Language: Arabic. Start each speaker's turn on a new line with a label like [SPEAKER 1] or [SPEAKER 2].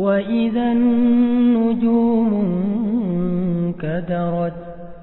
[SPEAKER 1] وإذا النجوم كدرت